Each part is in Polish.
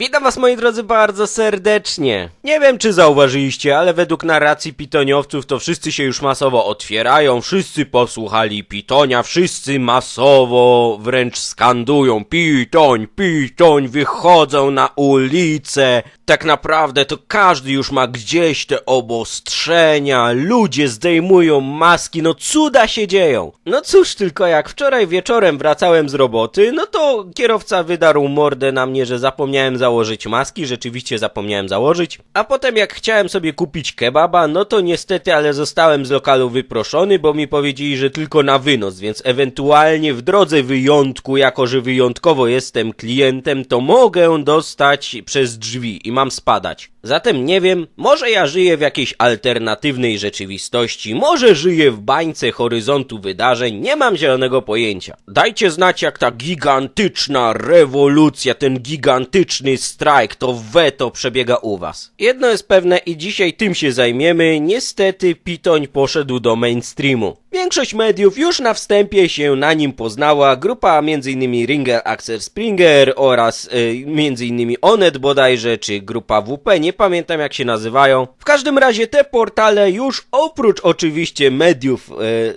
Witam was moi drodzy bardzo serdecznie. Nie wiem czy zauważyliście, ale według narracji pitoniowców to wszyscy się już masowo otwierają, wszyscy posłuchali pitonia, wszyscy masowo wręcz skandują pitoń, pitoń, wychodzą na ulicę. Tak naprawdę to każdy już ma gdzieś te obostrzenia, ludzie zdejmują maski, no cuda się dzieją. No cóż tylko jak wczoraj wieczorem wracałem z roboty, no to kierowca wydarł mordę na mnie, że zapomniałem założyć maski, rzeczywiście zapomniałem założyć, a potem jak chciałem sobie kupić kebaba, no to niestety, ale zostałem z lokalu wyproszony, bo mi powiedzieli, że tylko na wynos, więc ewentualnie w drodze wyjątku, jako że wyjątkowo jestem klientem, to mogę dostać przez drzwi i mam spadać. Zatem nie wiem, może ja żyję w jakiejś alternatywnej rzeczywistości, może żyję w bańce horyzontu wydarzeń, nie mam zielonego pojęcia. Dajcie znać jak ta gigantyczna rewolucja, ten gigantyczny strajk, to weto przebiega u was. Jedno jest pewne i dzisiaj tym się zajmiemy, niestety Pitoń poszedł do mainstreamu. Większość mediów już na wstępie się na nim poznała, grupa m.in. Ringer Axel Springer oraz y, m.in. Onet bodajże, czy grupa WP, nie pamiętam jak się nazywają. W każdym razie te portale już oprócz oczywiście mediów y,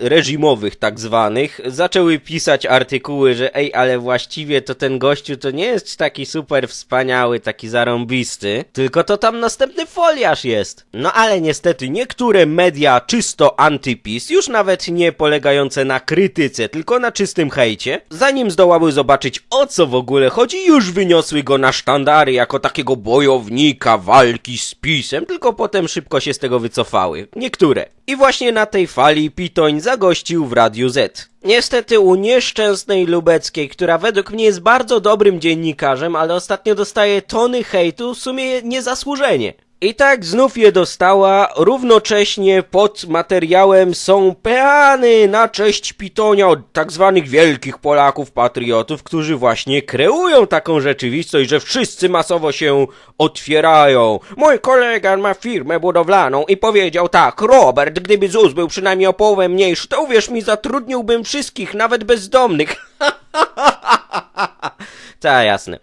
reżimowych tak zwanych, zaczęły pisać artykuły, że ej, ale właściwie to ten gościu to nie jest taki super wspaniały, taki zarąbisty, tylko to tam następny foliarz jest. No ale niestety niektóre media czysto antypis, już nawet nie polegające na krytyce, tylko na czystym hejcie, zanim zdołały zobaczyć o co w ogóle chodzi, już wyniosły go na sztandary jako takiego bojownika walki z pisem, tylko potem szybko się z tego wycofały. Niektóre. I właśnie na tej fali Pitoń zagościł w Radiu Z. Niestety u nieszczęsnej Lubeckiej, która według mnie jest bardzo dobrym dziennikarzem, ale ostatnio dostaje tony hejtu, w sumie niezasłużenie. I tak znów je dostała, równocześnie pod materiałem są peany na cześć Pitonia od tak zwanych wielkich Polaków patriotów, którzy właśnie kreują taką rzeczywistość, że wszyscy masowo się otwierają. Mój kolega ma firmę budowlaną i powiedział tak, Robert, gdyby ZUS był przynajmniej o połowę mniejszy, to uwierz mi, zatrudniłbym wszystkich, nawet bezdomnych. Ta, jasne.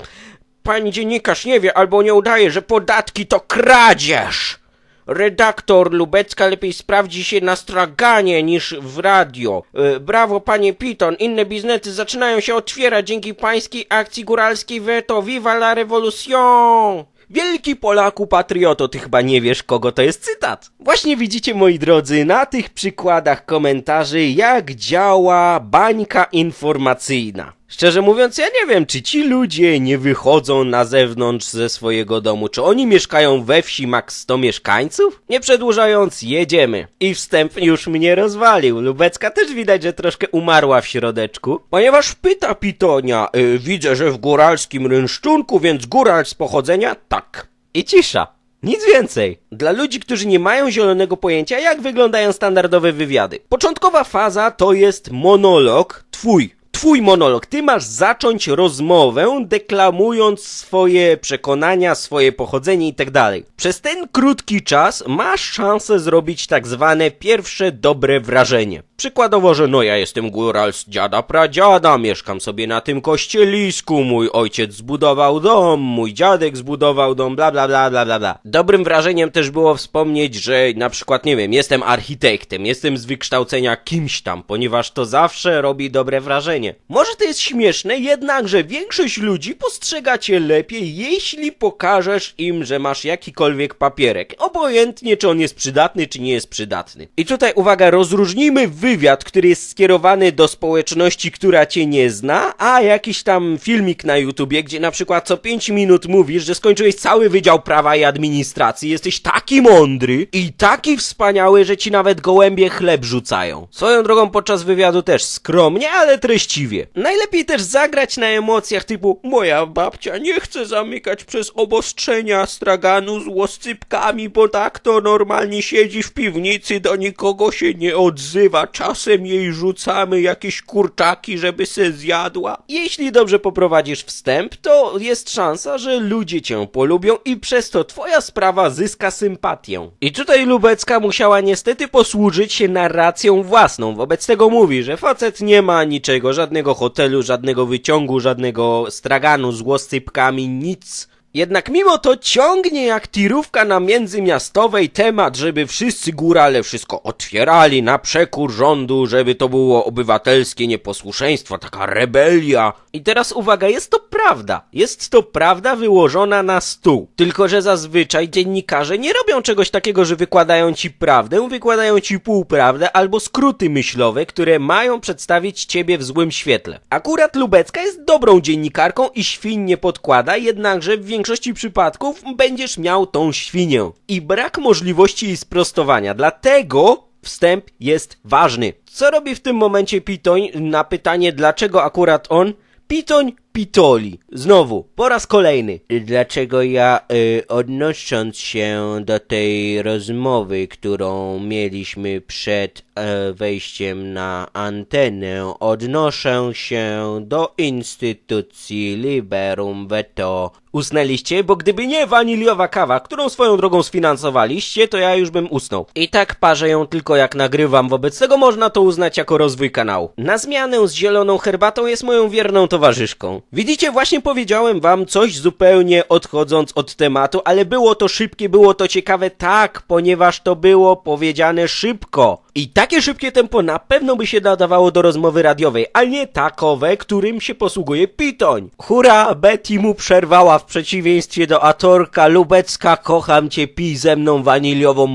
Pani dziennikarz nie wie albo nie udaje, że podatki to kradzież. Redaktor Lubecka lepiej sprawdzi się na straganie niż w radio. E, brawo panie Piton, inne biznesy zaczynają się otwierać dzięki pańskiej akcji góralskiej Veto. Viva la revolution! Wielki Polaku patrioto, ty chyba nie wiesz, kogo to jest cytat. Właśnie widzicie, moi drodzy, na tych przykładach komentarzy, jak działa bańka informacyjna. Szczerze mówiąc, ja nie wiem, czy ci ludzie nie wychodzą na zewnątrz ze swojego domu, czy oni mieszkają we wsi max 100 mieszkańców? Nie przedłużając, jedziemy. I wstęp już mnie rozwalił. Lubecka też widać, że troszkę umarła w środeczku. Ponieważ pyta Pitonia, y, widzę, że w góralskim rynszczunku, więc góral z pochodzenia? Tak. I cisza. Nic więcej. Dla ludzi, którzy nie mają zielonego pojęcia, jak wyglądają standardowe wywiady. Początkowa faza to jest monolog twój. Twój monolog. Ty masz zacząć rozmowę deklamując swoje przekonania, swoje pochodzenie i tak dalej. Przez ten krótki czas masz szansę zrobić tak zwane pierwsze dobre wrażenie. Przykładowo, że no ja jestem góral z dziada pradziada, mieszkam sobie na tym kościelisku, mój ojciec zbudował dom, mój dziadek zbudował dom, bla bla bla bla bla bla. Dobrym wrażeniem też było wspomnieć, że na przykład, nie wiem, jestem architektem, jestem z wykształcenia kimś tam, ponieważ to zawsze robi dobre wrażenie. Może to jest śmieszne, jednakże większość ludzi postrzega cię lepiej, jeśli pokażesz im, że masz jakikolwiek papierek. Obojętnie, czy on jest przydatny, czy nie jest przydatny. I tutaj uwaga, rozróżnijmy wywiad, który jest skierowany do społeczności, która cię nie zna, a jakiś tam filmik na YouTubie, gdzie na przykład co 5 minut mówisz, że skończyłeś cały Wydział Prawa i Administracji, jesteś taki mądry i taki wspaniały, że ci nawet gołębie chleb rzucają. Swoją drogą podczas wywiadu też skromnie, ale treściwie. Najlepiej też zagrać na emocjach typu moja babcia nie chce zamykać przez obostrzenia straganu z łoscypkami, bo tak to normalnie siedzi w piwnicy, do nikogo się nie odzywa, czasem jej rzucamy jakieś kurczaki, żeby se zjadła. Jeśli dobrze poprowadzisz wstęp, to jest szansa, że ludzie cię polubią i przez to twoja sprawa zyska sympatię. I tutaj Lubecka musiała niestety posłużyć się narracją własną. Wobec tego mówi, że facet nie ma niczego, żadnego hotelu, żadnego wyciągu, żadnego straganu z łoscypkami, nic Jednak mimo to ciągnie jak tirówka na międzymiastowej temat, żeby wszyscy górale wszystko otwierali na przekór rządu, żeby to było obywatelskie nieposłuszeństwo, taka rebelia. I teraz uwaga, jest to prawda. Jest to prawda wyłożona na stół. Tylko, że zazwyczaj dziennikarze nie robią czegoś takiego, że wykładają ci prawdę, wykładają ci półprawdę albo skróty myślowe, które mają przedstawić ciebie w złym świetle. Akurat Lubecka jest dobrą dziennikarką i świn nie podkłada, jednakże w większości przypadków będziesz miał tą świnię. I brak możliwości jej sprostowania. Dlatego wstęp jest ważny. Co robi w tym momencie Pitoń na pytanie, dlaczego akurat on? Pitoń pitoli. Znowu, po raz kolejny. Dlaczego ja, y, odnosząc się do tej rozmowy, którą mieliśmy przed e, wejściem na antenę, odnoszę się do instytucji Liberum Veto. Usnęliście? Bo gdyby nie waniliowa kawa, którą swoją drogą sfinansowaliście, to ja już bym usnął. I tak parzę ją tylko jak nagrywam, wobec tego można to uznać jako rozwój kanału. Na zmianę z zieloną herbatą jest moją wierną towarzyszką. Widzicie, właśnie powiedziałem wam coś zupełnie odchodząc od tematu, ale było to szybkie, było to ciekawe, tak, ponieważ to było powiedziane szybko. I takie szybkie tempo na pewno by się nadawało do rozmowy radiowej, a nie takowe, którym się posługuje Pitoń. Hura, Betty mu przerwała w przeciwieństwie do Atorka Lubecka, kocham cię, pij ze mną waniliową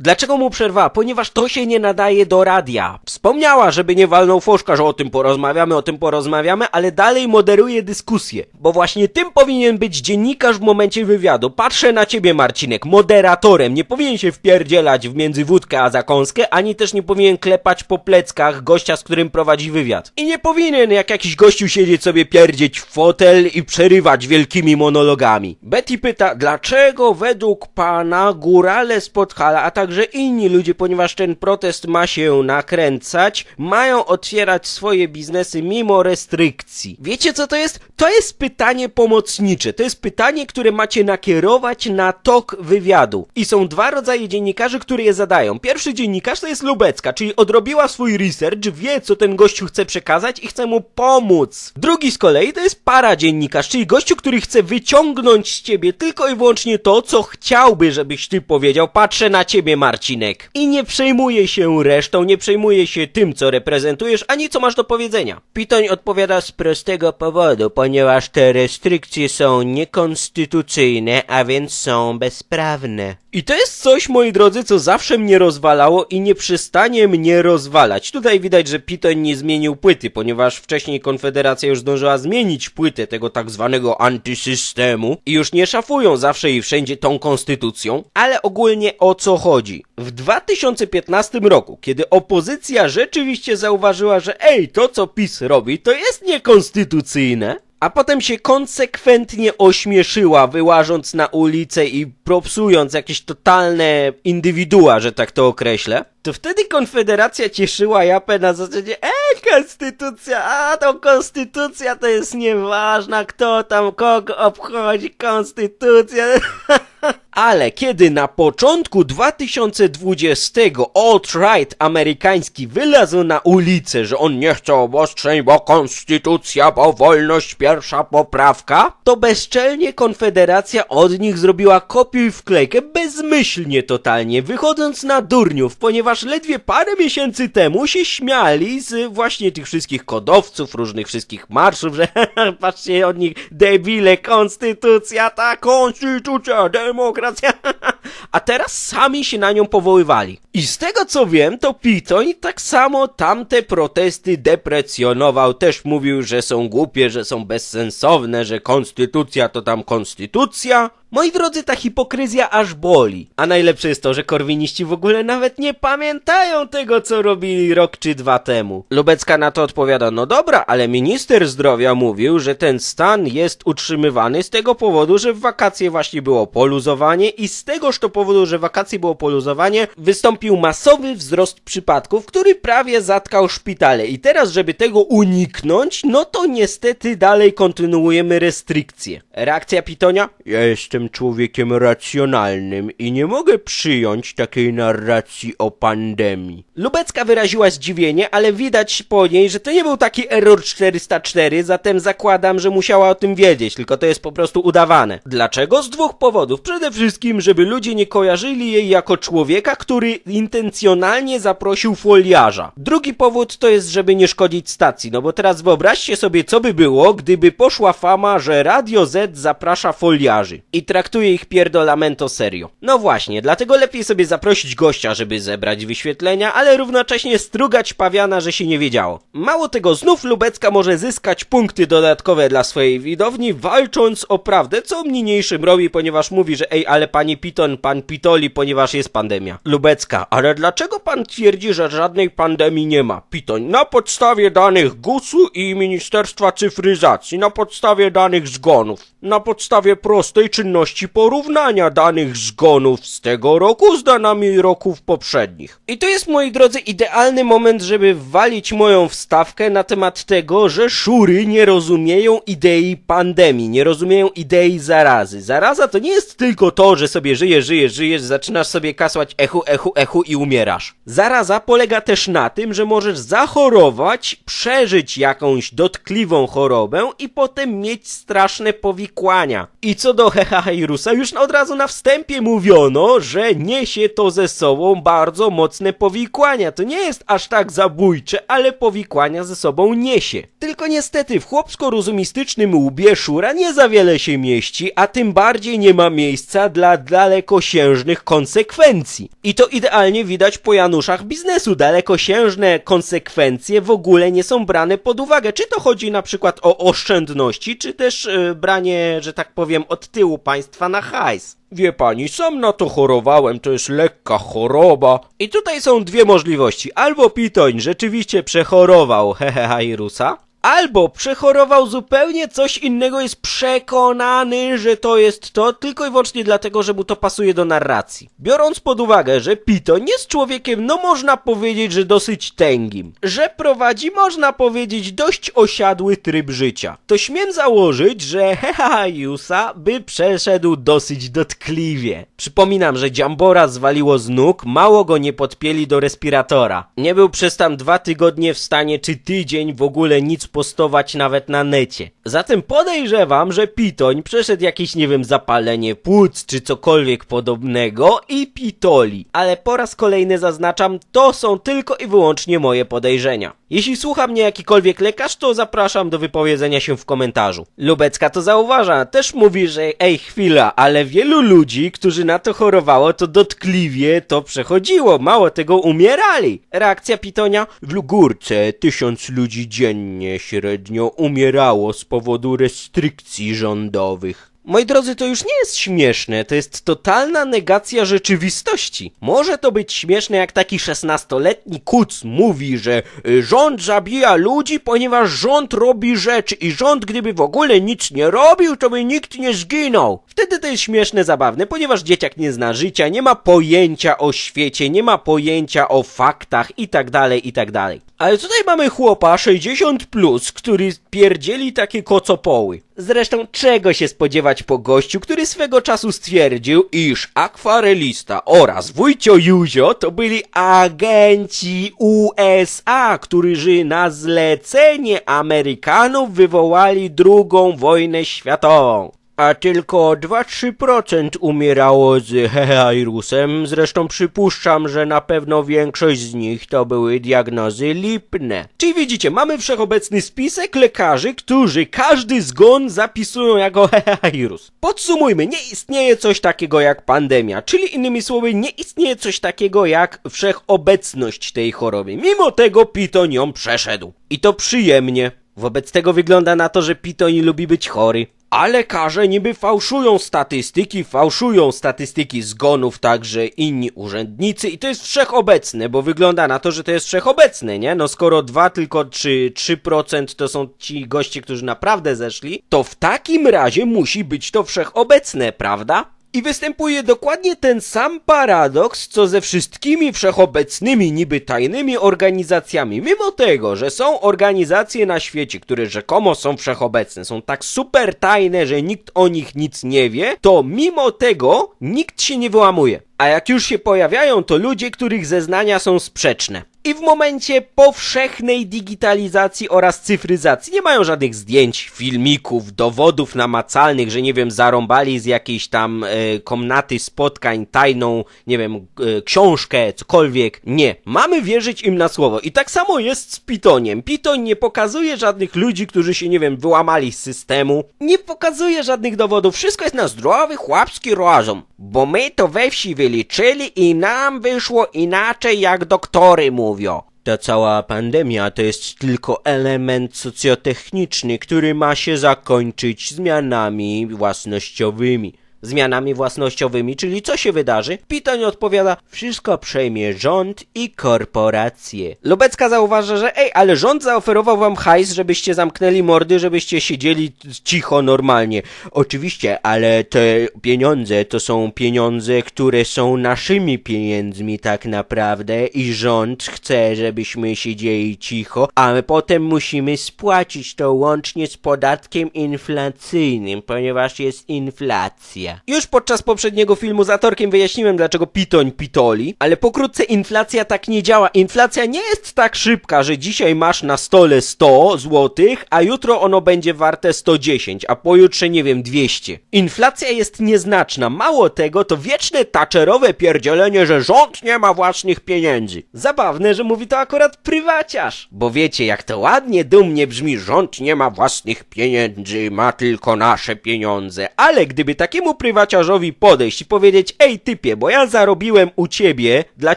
Dlaczego mu przerwała? Ponieważ to się nie nadaje do radia. Wspomniała, żeby nie walnął foszka, że o tym porozmawiamy, o tym porozmawiamy, ale dalej moderuje dyskusję. Bo właśnie tym powinien być dziennikarz w momencie wywiadu. Patrzę na ciebie, Marcinek, moderatorem. Nie powinien się wpierdzielać w między wódkę a zakąskę, ani też nie powinien klepać po pleckach gościa, z którym prowadzi wywiad. I nie powinien jak jakiś gościu siedzieć sobie pierdzieć w fotel i przerywać wielkimi monologami. Betty pyta, dlaczego według pana górale z Podhala, a także inni ludzie, ponieważ ten protest ma się nakręcać, mają otwierać swoje biznesy mimo restrykcji. Wiecie co to jest? To jest pytanie pomocnicze. To jest pytanie, które macie nakierować na tok wywiadu. I są dwa rodzaje dziennikarzy, które je zadają. Pierwszy dziennikarz to jest Lubecka, czyli odrobiła swój research, wie co ten gościu chce przekazać i chce mu pomóc. Drugi z kolei to jest para dziennikarz, czyli gościu, który chce wyciągnąć z ciebie tylko i wyłącznie to, co chciałby, żebyś ty powiedział. Patrzę na ciebie, Marcinek. I nie przejmuje się resztą, nie przejmuje się tym, co reprezentujesz, ani co masz do powiedzenia. Pitoń odpowiada z prostego powodu, ponieważ te restrykcje są niekonstytucyjne, a więc są bezprawne. I to jest coś, moi drodzy, co zawsze mnie rozwalało i nie przestanie mnie rozwalać. Tutaj widać, że Pitoń nie zmienił płyty, ponieważ wcześniej Konfederacja już zdążyła zmienić płytę tego tak zwanego antysystemu i już nie szafują zawsze i wszędzie tą konstytucją, ale ogólnie o co chodzi? W 2015 roku, kiedy opozycja rzeczywiście zauważyła, że ej, to co PiS robi, to jest niekonstytucyjne, a potem się konsekwentnie ośmieszyła, wyłażąc na ulicę i propsując jakieś totalne indywidua, że tak to określę, to wtedy Konfederacja cieszyła japę na zasadzie Ej, konstytucja, a to konstytucja to jest nieważna, kto tam kogo obchodzi, konstytucja. Ale kiedy na początku 2020 alt-right amerykański wylazł na ulicę, że on nie chce obostrzeń, bo konstytucja, bo wolność pierwsza poprawka, to bezczelnie Konfederacja od nich zrobiła kopiuj wklejkę bezmyślnie totalnie, wychodząc na durniów, ponieważ ledwie parę miesięcy temu się śmiali z właśnie tych wszystkich kodowców, różnych wszystkich marszów, że patrzcie od nich debile, konstytucja, ta konstytucja, demokracja. A teraz sami się na nią powoływali. I z tego co wiem, to Pitoń tak samo tamte protesty deprecjonował. Też mówił, że są głupie, że są bezsensowne, że konstytucja to tam konstytucja. Moi drodzy, ta hipokryzja aż boli. A najlepsze jest to, że korwiniści w ogóle nawet nie pamiętają tego, co robili rok czy dwa temu. Lubecka na to odpowiada, no dobra, ale minister zdrowia mówił, że ten stan jest utrzymywany z tego powodu, że w wakacje właśnie było poluzowanie i z tegoż to powodu, że w wakacje było poluzowanie, wystąpił masowy wzrost przypadków, który prawie zatkał szpitale. I teraz, żeby tego uniknąć, no to niestety dalej kontynuujemy restrykcje. Reakcja Pitonia? Ja jestem człowiekiem racjonalnym i nie mogę przyjąć takiej narracji o pandemii. Lubecka wyraziła zdziwienie, ale widać po niej, że to nie był taki error 404, zatem zakładam, że musiała o tym wiedzieć, tylko to jest po prostu udawane. Dlaczego? Z dwóch powodów. Przede wszystkim, żeby ludzie nie kojarzyli jej jako człowieka, który intencjonalnie zaprosił foliarza. Drugi powód to jest, żeby nie szkodzić stacji, no bo teraz wyobraźcie sobie, co by było, gdyby poszła fama, że Radio Z zaprasza foliarzy i traktuje ich pierdolamento serio. No właśnie, dlatego lepiej sobie zaprosić gościa, żeby zebrać wyświetlenia, ale równocześnie strugać pawiana, że się nie wiedziało. Mało tego, znów Lubecka może zyskać punkty dodatkowe dla swojej widowni, walcząc o prawdę, co niniejszym robi, ponieważ mówi, że ej, ale pani Piton, pan Pitoli, ponieważ jest pandemia. Lubecka, ale dlaczego pan twierdzi, że żadnej pandemii nie ma? Pitoń, na podstawie danych GUS-u i Ministerstwa Cyfryzacji, na podstawie danych zgonów, na podstawie prostej czynności porównania danych zgonów z tego roku z danami roków poprzednich. I to jest, moi drodzy, idealny moment, żeby walić moją wstawkę na temat tego, że szury nie rozumieją idei pandemii, nie rozumieją idei zarazy. Zaraza to nie jest tylko to, że sobie żyjesz, żyjesz, żyjesz, zaczynasz sobie kasłać echu, echu, echu i umierasz. Zaraza polega też na tym, że możesz zachorować, przeżyć jakąś dotkliwą chorobę i potem mieć straszne powikłania. I co do Hehahirusa, już od razu na wstępie mówiono, że niesie to ze sobą bardzo mocne powikłania. To nie jest aż tak zabójcze, ale powikłania ze sobą niesie. Tylko niestety w chłopsko-rozumistycznym łbie szura nie za wiele się mieści, a tym bardziej nie ma miejsca dla dalekosiężnych konsekwencji. I to idealnie widać po Januszach biznesu. Dalekosiężne konsekwencje w ogóle nie są brane pod uwagę. Czy to chodzi na przykład o oszczędności, czy też e, branie, że tak powiem, od tyłu państwa na hajs. Wie pani, sam na to chorowałem, to jest lekka choroba. I tutaj są dwie możliwości. Albo Pitoń rzeczywiście przechorował Hehehahirusa, albo przechorował zupełnie coś innego, jest przekonany, że to jest to, tylko i wyłącznie dlatego, że mu to pasuje do narracji. Biorąc pod uwagę, że Pitoń jest człowiekiem, no można powiedzieć, że dosyć tęgim, że prowadzi, można powiedzieć, dość osiadły tryb życia, to śmiem założyć, że Hehahiusa by przeszedł dosyć dotkliwie. Przypominam, że Dziambora zwaliło z nóg, mało go nie podpięli do respiratora. Nie był przez tam dwa tygodnie w stanie, czy tydzień w ogóle nic postować nawet na necie. Zatem podejrzewam, że Pitoń przeszedł jakieś, nie wiem, zapalenie płuc czy cokolwiek podobnego i pitoli. Ale po raz kolejny zaznaczam, to są tylko i wyłącznie moje podejrzenia. Jeśli słucha mnie jakikolwiek lekarz, to zapraszam do wypowiedzenia się w komentarzu. Lubecka to zauważa, też mówi, że ej chwila, ale wielu ludzi, którzy na to chorowało, to dotkliwie to przechodziło, mało tego umierali. Reakcja Pitonia? W Lugórce tysiąc ludzi dziennie średnio umierało z powodu restrykcji rządowych. Moi drodzy, to już nie jest śmieszne, to jest totalna negacja rzeczywistości. Może to być śmieszne, jak taki szesnastoletni kuc mówi, że y, rząd zabija ludzi, ponieważ rząd robi rzeczy i rząd gdyby w ogóle nic nie robił, to by nikt nie zginął. Wtedy to jest śmieszne, zabawne, ponieważ dzieciak nie zna życia, nie ma pojęcia o świecie, nie ma pojęcia o faktach i tak dalej, i tak dalej. Ale tutaj mamy chłopa 60 plus, który pierdzieli takie kocopoły. Zresztą czego się spodziewać po gościu, który swego czasu stwierdził, iż akwarelista oraz wujcio Juzio to byli agenci USA, którzy na zlecenie Amerykanów wywołali drugą wojnę światową. A tylko 2-3% umierało z hehairusem, zresztą przypuszczam, że na pewno większość z nich to były diagnozy lipne. Czyli widzicie, mamy wszechobecny spisek lekarzy, którzy każdy zgon zapisują jako hehairus. Podsumujmy, nie istnieje coś takiego jak pandemia, czyli innymi słowy, nie istnieje coś takiego jak wszechobecność tej choroby. Mimo tego Piton ją przeszedł. I to przyjemnie. Wobec tego wygląda na to, że Piton lubi być chory. A lekarze niby fałszują statystyki, fałszują statystyki zgonów także inni urzędnicy i to jest wszechobecne, bo wygląda na to, że to jest wszechobecne, nie? No skoro 2 tylko czy 3% to są ci goście, którzy naprawdę zeszli, to w takim razie musi być to wszechobecne, prawda? I występuje dokładnie ten sam paradoks, co ze wszystkimi wszechobecnymi, niby tajnymi organizacjami. Mimo tego, że są organizacje na świecie, które rzekomo są wszechobecne, są tak super tajne, że nikt o nich nic nie wie, to mimo tego nikt się nie wyłamuje. A jak już się pojawiają, to ludzie, których zeznania są sprzeczne. I w momencie powszechnej digitalizacji oraz cyfryzacji nie mają żadnych zdjęć, filmików, dowodów namacalnych, że nie wiem, zarąbali z jakiejś tam e, komnaty spotkań tajną, nie wiem, e, książkę, cokolwiek. Nie. Mamy wierzyć im na słowo. I tak samo jest z Pitoniem. Piton nie pokazuje żadnych ludzi, którzy się, nie wiem, wyłamali z systemu. Nie pokazuje żadnych dowodów. Wszystko jest na zdrowy, chłopski rozum. Bo my to we wsi wyliczyli i nam wyszło inaczej, jak doktory mówią. Ta cała pandemia to jest tylko element socjotechniczny, który ma się zakończyć zmianami własnościowymi. Zmianami własnościowymi, czyli co się wydarzy? Pitoń odpowiada, wszystko przejmie rząd i korporacje. Lubecka zauważa, że ej, ale rząd zaoferował wam hajs, żebyście zamknęli mordy, żebyście siedzieli cicho normalnie. Oczywiście, ale te pieniądze to są pieniądze, które są naszymi pieniędzmi tak naprawdę i rząd chce, żebyśmy siedzieli cicho, a my potem musimy spłacić to łącznie z podatkiem inflacyjnym, ponieważ jest inflacja. Już podczas poprzedniego filmu z Atorkiem wyjaśniłem, dlaczego pitoń pitoli, ale pokrótce inflacja tak nie działa. Inflacja nie jest tak szybka, że dzisiaj masz na stole 100 złotych, a jutro ono będzie warte 110, a pojutrze nie wiem 200. Inflacja jest nieznaczna. Mało tego, to wieczne taczerowe pierdzielenie, że rząd nie ma własnych pieniędzy. Zabawne, że mówi to akurat prywaciarz. Bo wiecie, jak to ładnie, dumnie brzmi, rząd nie ma własnych pieniędzy, ma tylko nasze pieniądze. Ale gdyby takiemu prywaciarzowi podejść i powiedzieć, ej typie, bo ja zarobiłem u ciebie, dla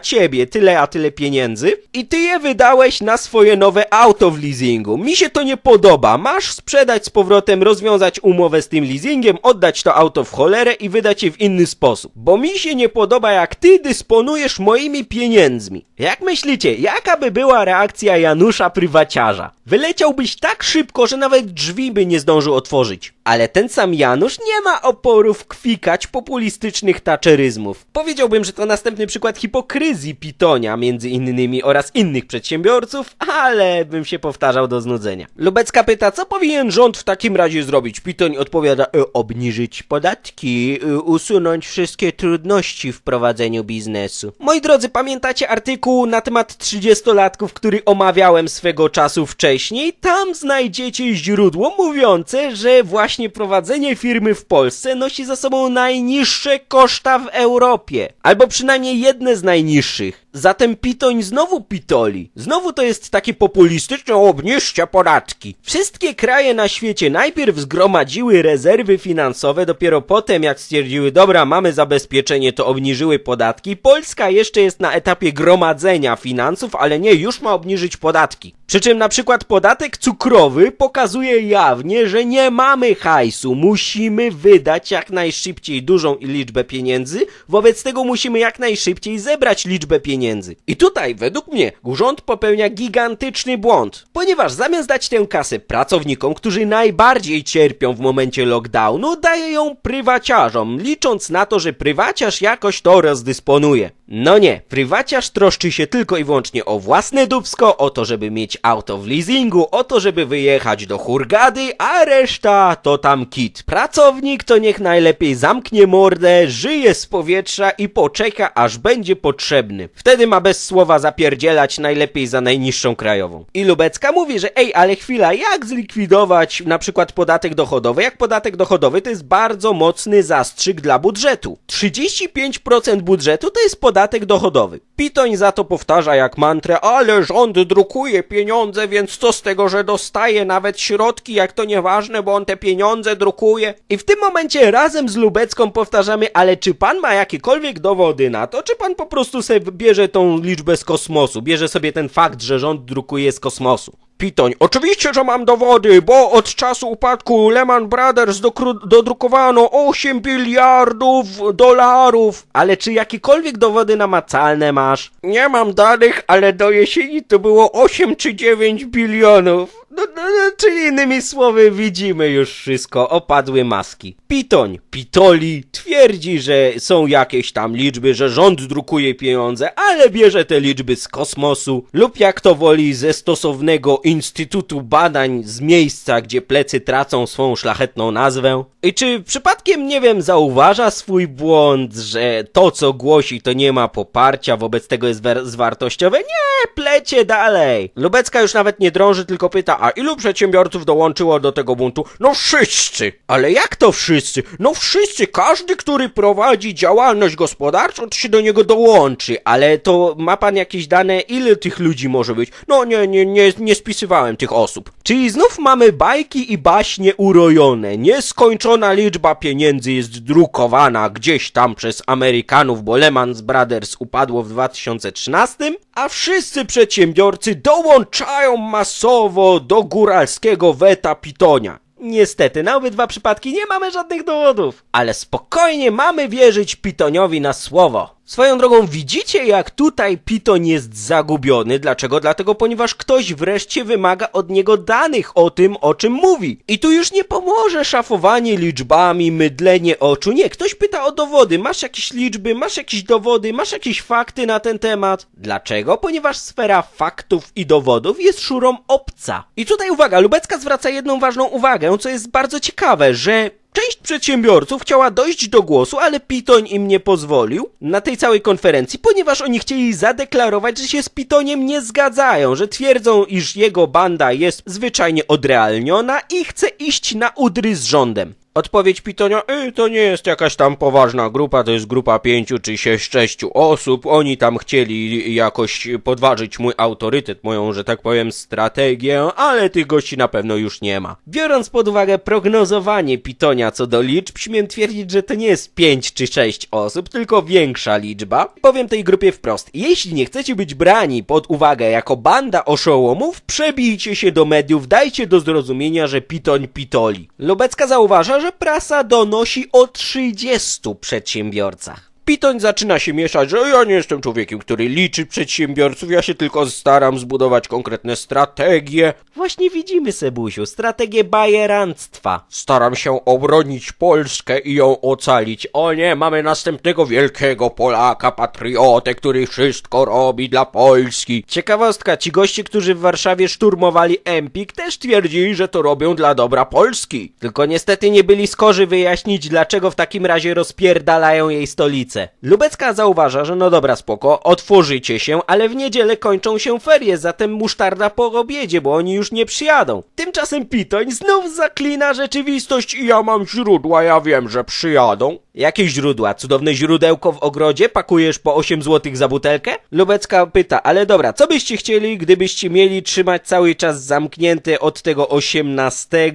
ciebie tyle a tyle pieniędzy i ty je wydałeś na swoje nowe auto w leasingu. Mi się to nie podoba. Masz sprzedać z powrotem, rozwiązać umowę z tym leasingiem, oddać to auto w cholerę i wydać je w inny sposób. Bo mi się nie podoba, jak ty dysponujesz moimi pieniędzmi. Jak myślicie, jaka by była reakcja Janusza prywaciarza? Wyleciałbyś tak szybko, że nawet drzwi by nie zdążył otworzyć. Ale ten sam Janusz nie ma oporów kwikać populistycznych taczeryzmów. Powiedziałbym, że to następny przykład hipokryzji Pitonia między innymi oraz innych przedsiębiorców, ale bym się powtarzał do znudzenia. Lubecka pyta, co powinien rząd w takim razie zrobić? Pitoń odpowiada, e, obniżyć podatki, e, usunąć wszystkie trudności w prowadzeniu biznesu. Moi drodzy, pamiętacie artykuł na temat 30-latków, który omawiałem swego czasu wcześniej? Tam znajdziecie źródło mówiące, że właśnie prowadzenie firmy w Polsce nosi za sobą najniższe koszta w Europie. Albo przynajmniej jedne z najniższych. Zatem Pitoń znowu pitoli. Znowu to jest takie populistyczne obniżcie podatki. Wszystkie kraje na świecie najpierw zgromadziły rezerwy finansowe, dopiero potem jak stwierdziły, dobra, mamy zabezpieczenie, to obniżyły podatki. Polska jeszcze jest na etapie gromadzenia finansów, ale nie, już ma obniżyć podatki. Przy czym na przykład podatek cukrowy pokazuje jawnie, że nie mamy hajsu. Musimy wydać jak najszybciej dużą liczbę pieniędzy, wobec tego musimy jak najszybciej zebrać liczbę pieniędzy. I tutaj, według mnie, rząd popełnia gigantyczny błąd, ponieważ zamiast dać tę kasę pracownikom, którzy najbardziej cierpią w momencie lockdownu, daje ją prywaciarzom, licząc na to, że prywaciarz jakoś to rozdysponuje. No nie, prywaciarz troszczy się tylko i wyłącznie o własne dubsko, o to, żeby mieć auto w leasingu, o to, żeby wyjechać do Hurgady, a reszta to tam kit. Pracownik to niech najlepiej zamknie mordę, żyje z powietrza i poczeka, aż będzie potrzebny. Wtedy ma bez słowa zapierdzielać najlepiej za najniższą krajową. I Lubecka mówi, że ej, ale chwila, jak zlikwidować na przykład podatek dochodowy? Jak podatek dochodowy to jest bardzo mocny zastrzyk dla budżetu. 35% budżetu to jest podatek dochodowy. Pitoń za to powtarza jak mantrę, ale rząd drukuje pieniądze, więc co z tego, że dostaje nawet środki, jak to nieważne, bo on te pieniądze drukuje. I w tym momencie razem z Lubecką powtarzamy, ale czy pan ma jakiekolwiek dowody na to, czy pan po prostu sobie bierze tą liczbę z kosmosu, bierze sobie ten fakt, że rząd drukuje z kosmosu? Pitoń. Oczywiście, że mam dowody, bo od czasu upadku Lehman Brothers dodrukowano 8 biliardów dolarów. Ale czy jakiekolwiek dowody namacalne masz? Nie mam danych, ale do jesieni to było 8 czy 9 bilionów. No No, no, czyli innymi słowy, widzimy już wszystko, opadły maski. Pitoń, Pitoli twierdzi, że są jakieś tam liczby, że rząd drukuje pieniądze, ale bierze te liczby z kosmosu lub jak to woli ze stosownego Instytutu Badań z miejsca, gdzie plecy tracą swą szlachetną nazwę. I czy przypadkiem, nie wiem, zauważa swój błąd, że to co głosi to nie ma poparcia, wobec tego jest zwartościowe? Nie, plecie dalej. Lubecka już nawet nie drąży, tylko pyta, a ilu przedsiębiorców dołączyło do tego buntu? No wszyscy. Ale jak to wszyscy? No wszyscy, każdy, który prowadzi działalność gospodarczą, to się do niego dołączy. Ale to ma pan jakieś dane, ile tych ludzi może być? No nie, nie, nie, nie spisywałem tych osób. Czyli znów mamy bajki i baśnie urojone. Nieskończona liczba pieniędzy jest drukowana gdzieś tam przez Amerykanów, bo Lehman Brothers upadło w 2013, a wszyscy przedsiębiorcy dołączają masowo do góralskiego weta Pitonia. Niestety, na obydwa przypadki nie mamy żadnych dowodów. Ale spokojnie mamy wierzyć Pitoniowi na słowo. Swoją drogą, widzicie jak tutaj Piton jest zagubiony? Dlaczego? Dlatego, ponieważ ktoś wreszcie wymaga od niego danych o tym, o czym mówi. I tu już nie pomoże szafowanie liczbami, mydlenie oczu. Nie, ktoś pyta o dowody. Masz jakieś liczby, masz jakieś dowody, masz jakieś fakty na ten temat? Dlaczego? Ponieważ sfera faktów i dowodów jest szurą obca. I tutaj uwaga, Lubecka zwraca jedną ważną uwagę, co jest bardzo ciekawe, że Część przedsiębiorców chciała dojść do głosu, ale Pitoń im nie pozwolił na tej całej konferencji, ponieważ oni chcieli zadeklarować, że się z Pitoniem nie zgadzają, że twierdzą, iż jego banda jest zwyczajnie odrealniona i chce iść na udry z rządem. Odpowiedź Pitonia, y, to nie jest jakaś tam poważna grupa, to jest grupa pięciu czy sze- sześciu osób. Oni tam chcieli jakoś podważyć mój autorytet, moją, że tak powiem, strategię, ale tych gości na pewno już nie ma. Biorąc pod uwagę prognozowanie Pitonia co do liczb, śmiem twierdzić, że to nie jest pięć czy sześć osób, tylko większa liczba. Powiem tej grupie wprost, jeśli nie chcecie być brani pod uwagę jako banda oszołomów, przebijcie się do mediów, dajcie do zrozumienia, że Pitoń pitoli. Lubecka zauważa, że prasa donosi o 30 przedsiębiorcach. Pitoń zaczyna się mieszać, że ja nie jestem człowiekiem, który liczy przedsiębiorców, ja się tylko staram zbudować konkretne strategie. Właśnie widzimy, Sebusiu, strategię bajeranstwa. Staram się obronić Polskę i ją ocalić. O nie, mamy następnego wielkiego Polaka, patriotę, który wszystko robi dla Polski. Ciekawostka, ci goście, którzy w Warszawie szturmowali Empik, też twierdzili, że to robią dla dobra Polski. Tylko niestety nie byli skorzy wyjaśnić, dlaczego w takim razie rozpierdalają jej stolicę. Lubecka zauważa, że no dobra spoko, otworzycie się, ale w niedzielę kończą się ferie, zatem musztarda po obiedzie, bo oni już nie przyjadą. Tymczasem Pitoń znów zaklina rzeczywistość i ja mam źródła, ja wiem, że przyjadą. Jakie źródła? Cudowne źródełko w ogrodzie? Pakujesz po 8 zł za butelkę? Lubecka pyta, ale dobra, co byście chcieli, gdybyście mieli trzymać cały czas zamknięte od tego 18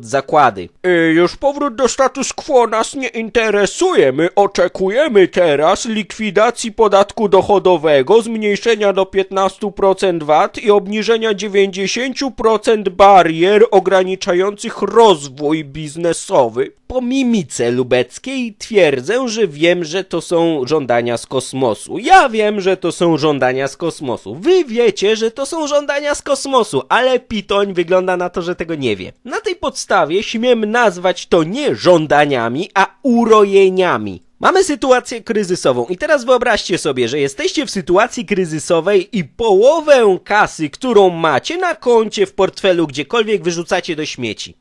zakłady? Y, już powrót do status quo nas nie interesuje. My oczekujemy teraz likwidacji podatku dochodowego, zmniejszenia do 15% VAT i obniżenia 90% barier ograniczających rozwój biznesowy. Po mimice lubeckiej twierdzę, że wiem, że to są żądania z kosmosu. Ja wiem, że to są żądania z kosmosu. Wy wiecie, że to są żądania z kosmosu, ale Pitoń wygląda na to, że tego nie wie. Na tej podstawie śmiem nazwać to nie żądaniami, a urojeniami. Mamy sytuację kryzysową i teraz wyobraźcie sobie, że jesteście w sytuacji kryzysowej i połowę kasy, którą macie na koncie, w portfelu, gdziekolwiek wyrzucacie do śmieci.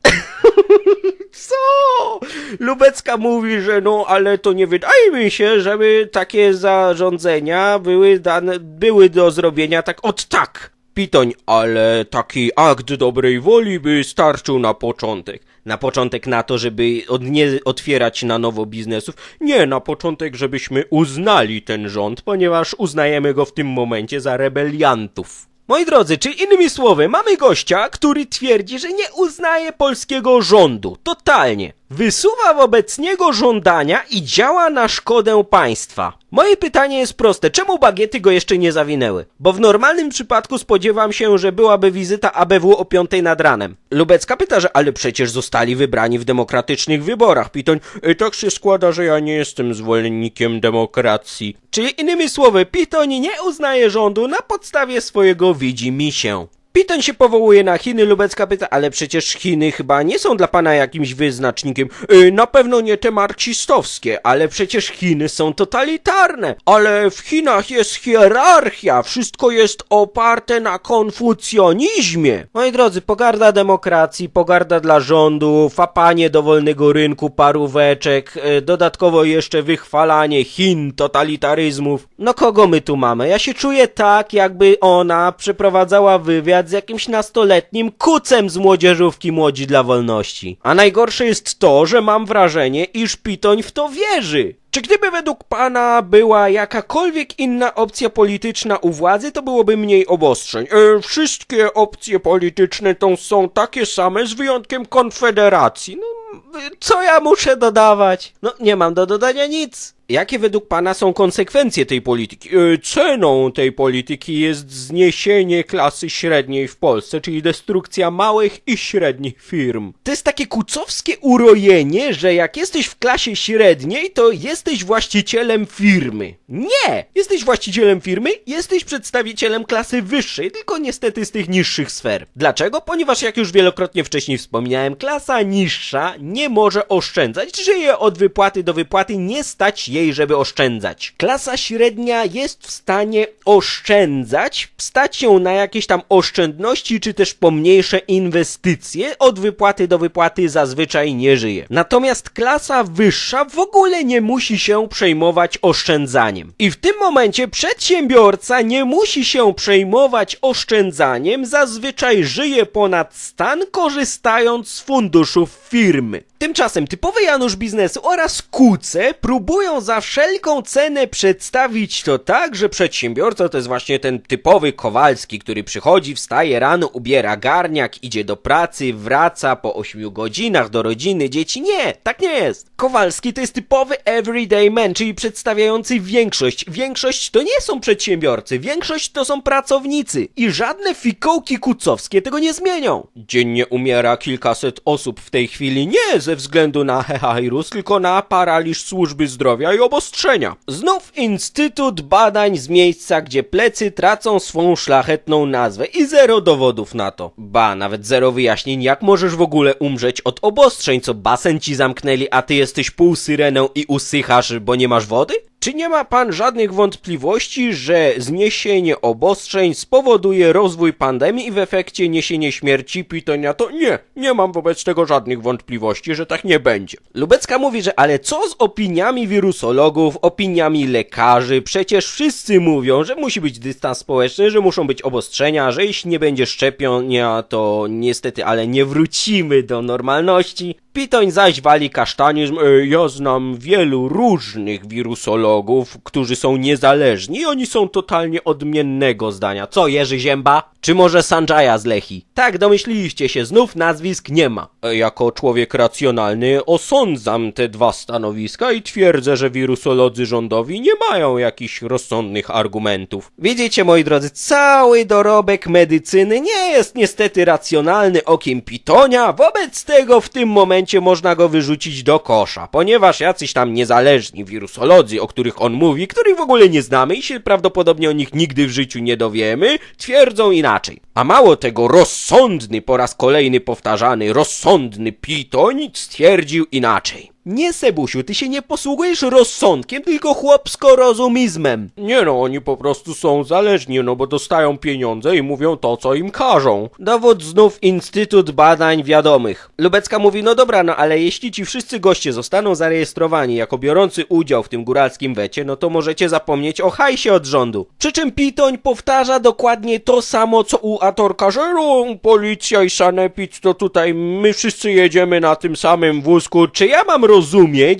Co? Lubecka mówi, że no, ale to nie wydaje mi się, żeby takie zarządzenia były dane, były do zrobienia tak od tak. Pitoń, ale taki akt dobrej woli by starczył na początek. Na początek na to, żeby od, nie otwierać na nowo biznesów. Nie, na początek, żebyśmy uznali ten rząd, ponieważ uznajemy go w tym momencie za rebeliantów. Moi drodzy, czy innymi słowy, mamy gościa, który twierdzi, że nie uznaje polskiego rządu. Totalnie. Wysuwa wobec niego żądania i działa na szkodę państwa. Moje pytanie jest proste, czemu bagiety go jeszcze nie zawinęły? Bo w normalnym przypadku spodziewam się, że byłaby wizyta ABW o 5 nad ranem. Lubecka pyta, że ale przecież zostali wybrani w demokratycznych wyborach. Pitoń, "Y, tak się składa, że ja nie jestem zwolennikiem demokracji. Czyli innymi słowy, Pitoń nie uznaje rządu na podstawie swojego widzimisię. Piton się powołuje na Chiny, Lubecka pyta, ale przecież Chiny chyba nie są dla pana jakimś wyznacznikiem. Yy, na pewno nie te marksistowskie, ale przecież Chiny są totalitarne. Ale w Chinach jest hierarchia, wszystko jest oparte na konfucjonizmie. Moi drodzy, pogarda demokracji, pogarda dla rządu, fapanie dowolnego rynku, paróweczek, yy, dodatkowo jeszcze wychwalanie Chin, totalitaryzmów. No kogo my tu mamy? Ja się czuję tak, jakby ona przeprowadzała wywiad z jakimś nastoletnim kucem z młodzieżówki Młodzi dla Wolności. A najgorsze jest to, że mam wrażenie, iż Pitoń w to wierzy. Czy gdyby według pana była jakakolwiek inna opcja polityczna u władzy, to byłoby mniej obostrzeń? E, wszystkie opcje polityczne to są takie same, z wyjątkiem Konfederacji. No, co ja muszę dodawać? No, nie mam do dodania nic. Jakie według pana są konsekwencje tej polityki? E, ceną tej polityki jest zniesienie klasy średniej w Polsce, czyli destrukcja małych i średnich firm. To jest takie kucowskie urojenie, że jak jesteś w klasie średniej, to jesteś właścicielem firmy. Nie! Jesteś właścicielem firmy, jesteś przedstawicielem klasy wyższej, tylko niestety z tych niższych sfer. Dlaczego? Ponieważ jak już wielokrotnie wcześniej wspominałem, klasa niższa nie może oszczędzać, żyje od wypłaty do wypłaty, nie stać jej, żeby oszczędzać. Klasa średnia jest w stanie oszczędzać, stać ją na jakieś tam oszczędności, czy też pomniejsze inwestycje, od wypłaty do wypłaty zazwyczaj nie żyje. Natomiast klasa wyższa w ogóle nie musi się przejmować oszczędzaniem. I w tym momencie przedsiębiorca nie musi się przejmować oszczędzaniem, zazwyczaj żyje ponad stan, korzystając z funduszów firmy. Tymczasem typowy Janusz biznesu oraz kuce próbują za wszelką cenę przedstawić to tak, że przedsiębiorca to jest właśnie ten typowy Kowalski, który przychodzi, wstaje rano, ubiera garniak, idzie do pracy, wraca po 8 godzinach do rodziny, dzieci. Nie, tak nie jest. Kowalski to jest typowy everyday man, czyli przedstawiający większość. Większość to nie są przedsiębiorcy, większość to są pracownicy. I żadne fikołki kucowskie tego nie zmienią. Dziennie umiera kilkaset osób w tej chwili nie ze względu na hehirus, tylko na paraliż służby zdrowia i obostrzenia. Znów Instytut Badań z miejsca, gdzie plecy tracą swą szlachetną nazwę i zero dowodów na to. Ba, nawet zero wyjaśnień, jak możesz w ogóle umrzeć od obostrzeń, co basen ci zamknęli, a ty jesteś pół syreną i usychasz, bo nie masz wody? Czy nie ma pan żadnych wątpliwości, że zniesienie obostrzeń spowoduje rozwój pandemii i w efekcie niesienie śmierci Pitonia? To nie, nie mam wobec tego żadnych wątpliwości, że tak nie będzie. Lubecka mówi, że ale co z opiniami wirusologów, opiniami lekarzy? Przecież wszyscy mówią, że musi być dystans społeczny, że muszą być obostrzenia, że jeśli nie będzie szczepienia, to niestety, ale nie wrócimy do normalności. Pitoń zaś wali kasztanizm. E, Ja znam wielu różnych wirusologów, którzy są niezależni i oni są totalnie odmiennego zdania. Co, Jerzy Zięba? Czy może Sanjaya z Lechi? Tak, domyśliliście się, znów nazwisk nie ma. E, Jako człowiek racjonalny osądzam te dwa stanowiska i twierdzę, że wirusolodzy rządowi nie mają jakichś rozsądnych argumentów. Widzicie, moi drodzy, cały dorobek medycyny nie jest niestety racjonalny okiem Pitonia, wobec tego w tym momencie można go wyrzucić do kosza, ponieważ jacyś tam niezależni wirusolodzy, o których on mówi, których w ogóle nie znamy i się prawdopodobnie o nich nigdy w życiu nie dowiemy, twierdzą inaczej. A mało tego, rozsądny, po raz kolejny powtarzany, rozsądny Pitoń stwierdził inaczej. Nie, Sebusiu, ty się nie posługujesz rozsądkiem, tylko chłopsko-rozumizmem. Nie no, oni po prostu są zależni, no bo dostają pieniądze i mówią to, co im każą. Dowód znów Instytut Badań Wiadomych. Lubecka mówi, no dobra, no ale jeśli ci wszyscy goście zostaną zarejestrowani jako biorący udział w tym góralskim wecie, no to możecie zapomnieć o hajsie od rządu. Przy czym Pitoń powtarza dokładnie to samo, co u Atorka, że no, policja i sanepid, to tutaj my wszyscy jedziemy na tym samym wózku. Czy ja mam rozumieć,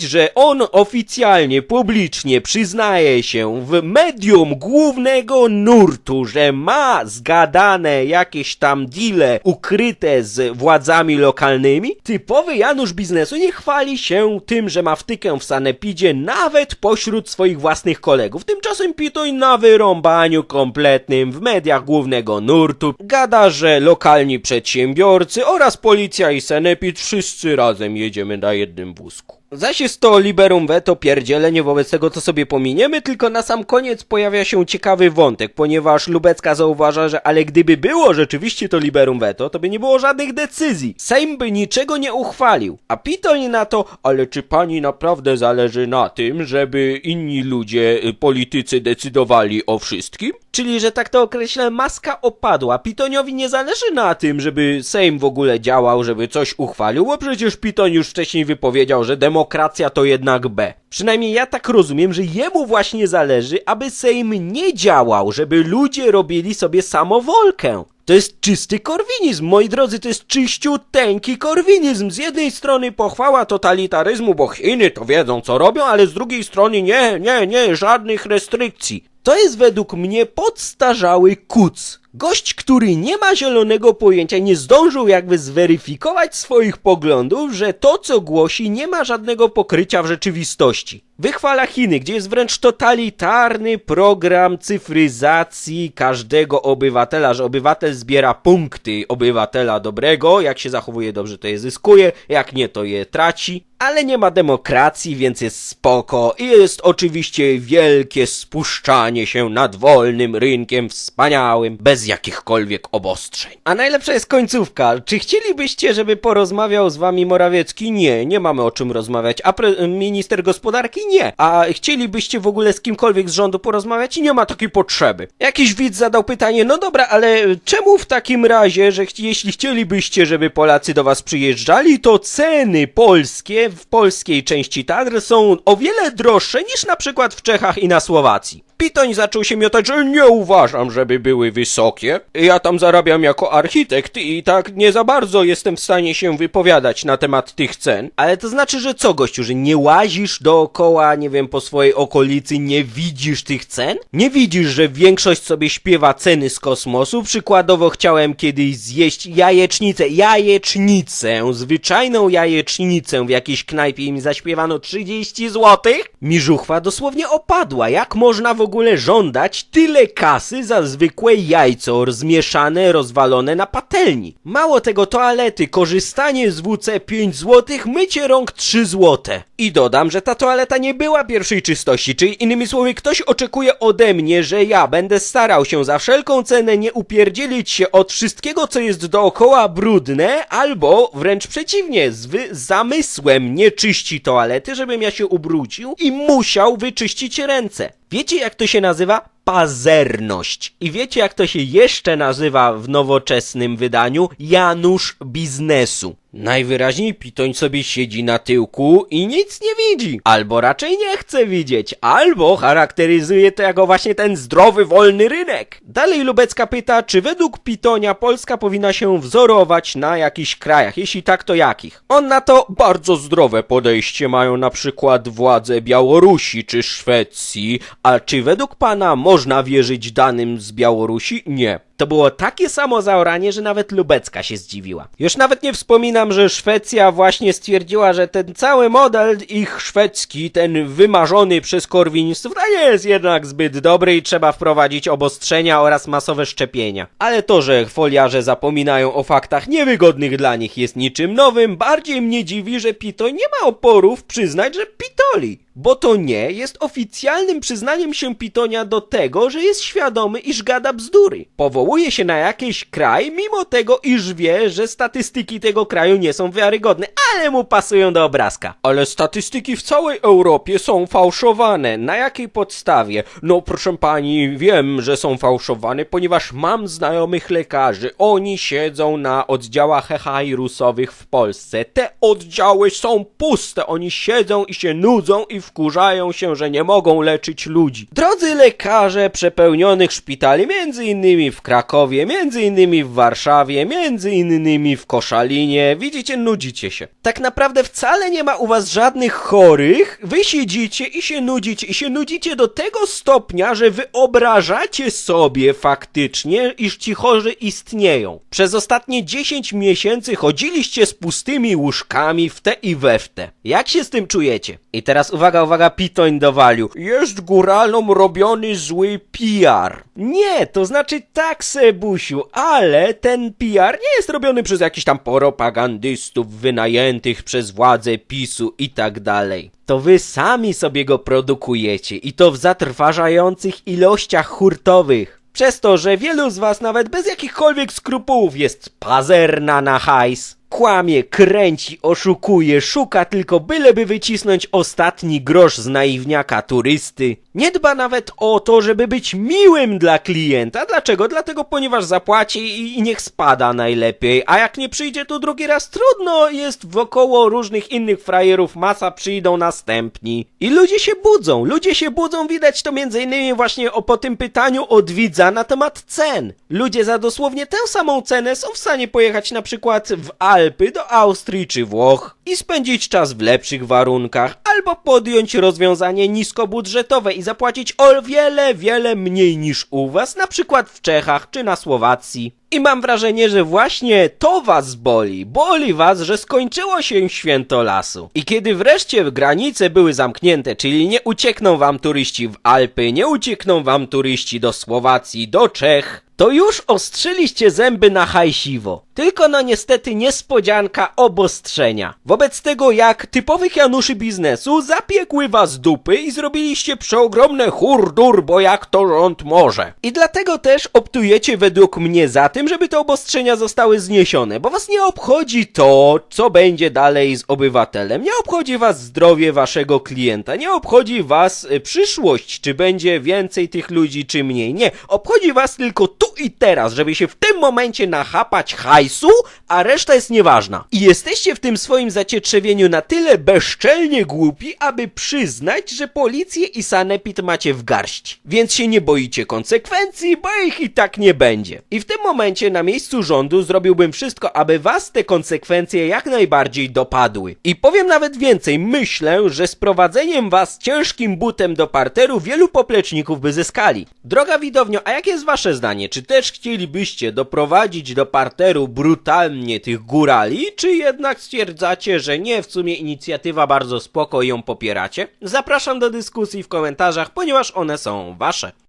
że on oficjalnie, publicznie przyznaje się w medium głównego nurtu, że ma zgadane jakieś tam deale ukryte z władzami lokalnymi? Typowy Janusz biznesu nie chwali się tym, że ma wtykę w sanepidzie nawet pośród swoich własnych kolegów. Tymczasem Pitoń na wyrąbaniu kompletnym w mediach głównego nurtu gada, że lokalni przedsiębiorcy oraz policja i sanepid wszyscy razem jedziemy na jednym wózku. Zaś jest to liberum veto pierdzielenie, wobec tego to sobie pominiemy, tylko na sam koniec pojawia się ciekawy wątek, ponieważ Lubecka zauważa, że ale gdyby było rzeczywiście to liberum veto, to by nie było żadnych decyzji. Sejm by niczego nie uchwalił. A Pitoń na to, ale czy pani naprawdę zależy na tym, żeby inni ludzie, y, politycy decydowali o wszystkim? Czyli, że tak to określę, maska opadła. Pitoniowi nie zależy na tym, żeby Sejm w ogóle działał, żeby coś uchwalił, bo przecież Piton już wcześniej wypowiedział, że demokracja to jednak B. Przynajmniej ja tak rozumiem, że jemu właśnie zależy, aby Sejm nie działał, żeby ludzie robili sobie samowolkę. To jest czysty korwinizm, moi drodzy, to jest czyściuteńki korwinizm. Z jednej strony pochwała totalitaryzmu, bo Chiny to wiedzą co robią, ale z drugiej strony nie, nie, nie, żadnych restrykcji. To jest według mnie podstarzały kuc. Gość, który nie ma zielonego pojęcia, nie zdążył jakby zweryfikować swoich poglądów, że to co głosi nie ma żadnego pokrycia w rzeczywistości. Wychwala Chiny, gdzie jest wręcz totalitarny program cyfryzacji każdego obywatela, że obywatel zbiera punkty obywatela dobrego, jak się zachowuje dobrze to je zyskuje, jak nie to je traci, ale nie ma demokracji, więc jest spoko i jest oczywiście wielkie spuszczanie się nad wolnym rynkiem wspaniałym, bez jakichkolwiek obostrzeń. A najlepsza jest końcówka. Czy chcielibyście, żeby porozmawiał z wami Morawiecki? Nie, nie mamy o czym rozmawiać. A minister gospodarki? Nie. A chcielibyście w ogóle z kimkolwiek z rządu porozmawiać? Nie ma takiej potrzeby. Jakiś widz zadał pytanie, no dobra, ale czemu w takim razie, że ch- jeśli chcielibyście, żeby Polacy do was przyjeżdżali, to ceny polskie w polskiej części Tatr są o wiele droższe niż na przykład w Czechach i na Słowacji. Pitoń zaczął się miotać, że nie uważam, żeby były wysokie. Ja tam zarabiam jako architekt i tak nie za bardzo jestem w stanie się wypowiadać na temat tych cen. Ale to znaczy, że co gościu, że nie łazisz dookoła, nie wiem, po swojej okolicy, nie widzisz tych cen? Nie widzisz, że większość sobie śpiewa ceny z kosmosu? Przykładowo chciałem kiedyś zjeść jajecznicę, jajecznicę, zwyczajną jajecznicę w jakiejś knajpie i mi zaśpiewano 30 złotych? Mi żuchwa dosłownie opadła. Jak można w ogóle żądać tyle kasy za zwykłe jajco zmieszane, rozwalone na patelni? Mało tego, toalety, korzystanie z WC 5 złotych, mycie rąk 3 złote. I dodam, że ta toaleta nie była pierwszej czystości, czyli innymi słowy, ktoś oczekuje ode mnie, że ja będę starał się za wszelką cenę nie upierdzielić się od wszystkiego, co jest dookoła brudne, albo wręcz przeciwnie, z zamysłem nie czyści toalety, żebym ja się ubrudził i musiał wyczyścić ręce. Wiecie jak to się nazywa? Pazerność. I wiecie jak to się jeszcze nazywa w nowoczesnym wydaniu? Janusz biznesu. Najwyraźniej Pitoń sobie siedzi na tyłku i nic nie widzi. Albo raczej nie chce widzieć, albo charakteryzuje to jako właśnie ten zdrowy, wolny rynek. Dalej Lubecka pyta, czy według Pitonia Polska powinna się wzorować na jakichś krajach, jeśli tak, to jakich? On na to bardzo zdrowe podejście mają na przykład władze Białorusi czy Szwecji, a czy według pana można wierzyć danym z Białorusi? Nie. To było takie samo zaoranie, że nawet Lubecka się zdziwiła. Już nawet nie wspominam, że Szwecja właśnie stwierdziła, że ten cały model ich szwedzki, ten wymarzony przez korwinistów, nie jest jednak zbyt dobry i trzeba wprowadzić obostrzenia oraz masowe szczepienia. Ale to, że foliarze zapominają o faktach niewygodnych dla nich jest niczym nowym, bardziej mnie dziwi, że Pito nie ma oporów przyznać, że pitoli. Bo to nie jest oficjalnym przyznaniem się Pitonia do tego, że jest świadomy, iż gada bzdury. Powołuje się na jakiś kraj, mimo tego, iż wie, że statystyki tego kraju nie są wiarygodne, ale mu pasują do obrazka. Ale statystyki w całej Europie są fałszowane. Na jakiej podstawie? No proszę pani, wiem, że są fałszowane, ponieważ mam znajomych lekarzy. Oni siedzą na oddziałach hehairusowych w Polsce. Te oddziały są puste. Oni siedzą i się nudzą i wkurzają się, że nie mogą leczyć ludzi. Drodzy lekarze przepełnionych szpitali, między innymi w Krakowie, między innymi w Warszawie, między innymi w Koszalinie, widzicie, nudzicie się. Tak naprawdę wcale nie ma u was żadnych chorych, wy siedzicie i się nudzicie, i się nudzicie do tego stopnia, że wyobrażacie sobie faktycznie, iż ci chorzy istnieją. Przez ostatnie 10 miesięcy chodziliście z pustymi łóżkami w te i we w te. Jak się z tym czujecie? I teraz uwaga, uwaga, uwaga, Pitoń dowalił. Jest góralom robiony zły PR. Nie, to znaczy tak, Sebusiu, ale ten PR nie jest robiony przez jakichś tam propagandystów wynajętych przez władze PiSu i tak dalej. To wy sami sobie go produkujecie i to w zatrważających ilościach hurtowych. Przez to, że wielu z was nawet bez jakichkolwiek skrupułów jest pazerna na hajs. Kłamie, kręci, oszukuje, szuka tylko byleby wycisnąć ostatni grosz z naiwniaka turysty. Nie dba nawet o to, żeby być miłym dla klienta. Dlaczego? Dlatego, ponieważ zapłaci i, niech spada najlepiej. A jak nie przyjdzie tu drugi raz, trudno, jest wokoło różnych innych frajerów, masa przyjdą następni. I ludzie się budzą, ludzie się budzą, widać to między innymi właśnie o, po tym pytaniu od widza na temat cen. Ludzie za dosłownie tę samą cenę są w stanie pojechać na przykład w Alpy do Austrii czy Włoch i spędzić czas w lepszych warunkach, albo podjąć rozwiązanie niskobudżetowe i zapłacić o wiele, wiele mniej niż u was, na przykład w Czechach czy na Słowacji. I mam wrażenie, że właśnie to was boli. Boli was, że skończyło się święto lasu. I kiedy wreszcie granice były zamknięte, czyli nie uciekną wam turyści w Alpy, nie uciekną wam turyści do Słowacji, do Czech, to już ostrzyliście zęby na hajsiwo. Tylko no niestety niespodzianka obostrzenia. Wobec tego jak typowych Januszy biznesu zapiekły was dupy i zrobiliście przeogromne hurdur, bo jak to rząd może. I dlatego też optujecie według mnie za tym, żeby te obostrzenia zostały zniesione, bo was nie obchodzi to, co będzie dalej z obywatelem. Nie obchodzi was zdrowie waszego klienta, nie obchodzi was y, przyszłość, czy będzie więcej tych ludzi, czy mniej. Nie, obchodzi was tylko tu i teraz, żeby się w tym momencie nachapać hajsu, a reszta jest nieważna. I jesteście w tym swoim zacietrzewieniu na tyle bezczelnie głupi, aby przyznać, że policję i sanepid macie w garści. Więc się nie boicie konsekwencji, bo ich i tak nie będzie. I w tym momencie na miejscu rządu zrobiłbym wszystko, aby was te konsekwencje jak najbardziej dopadły. I powiem nawet więcej, myślę, że sprowadzeniem was ciężkim butem do parteru wielu popleczników by zyskali. Droga widownio, a jakie jest wasze zdanie? Czy też chcielibyście doprowadzić do parteru brutalnie tych górali, czy jednak stwierdzacie, że nie, w sumie inicjatywa bardzo spoko ją popieracie? Zapraszam do dyskusji w komentarzach, ponieważ one są wasze.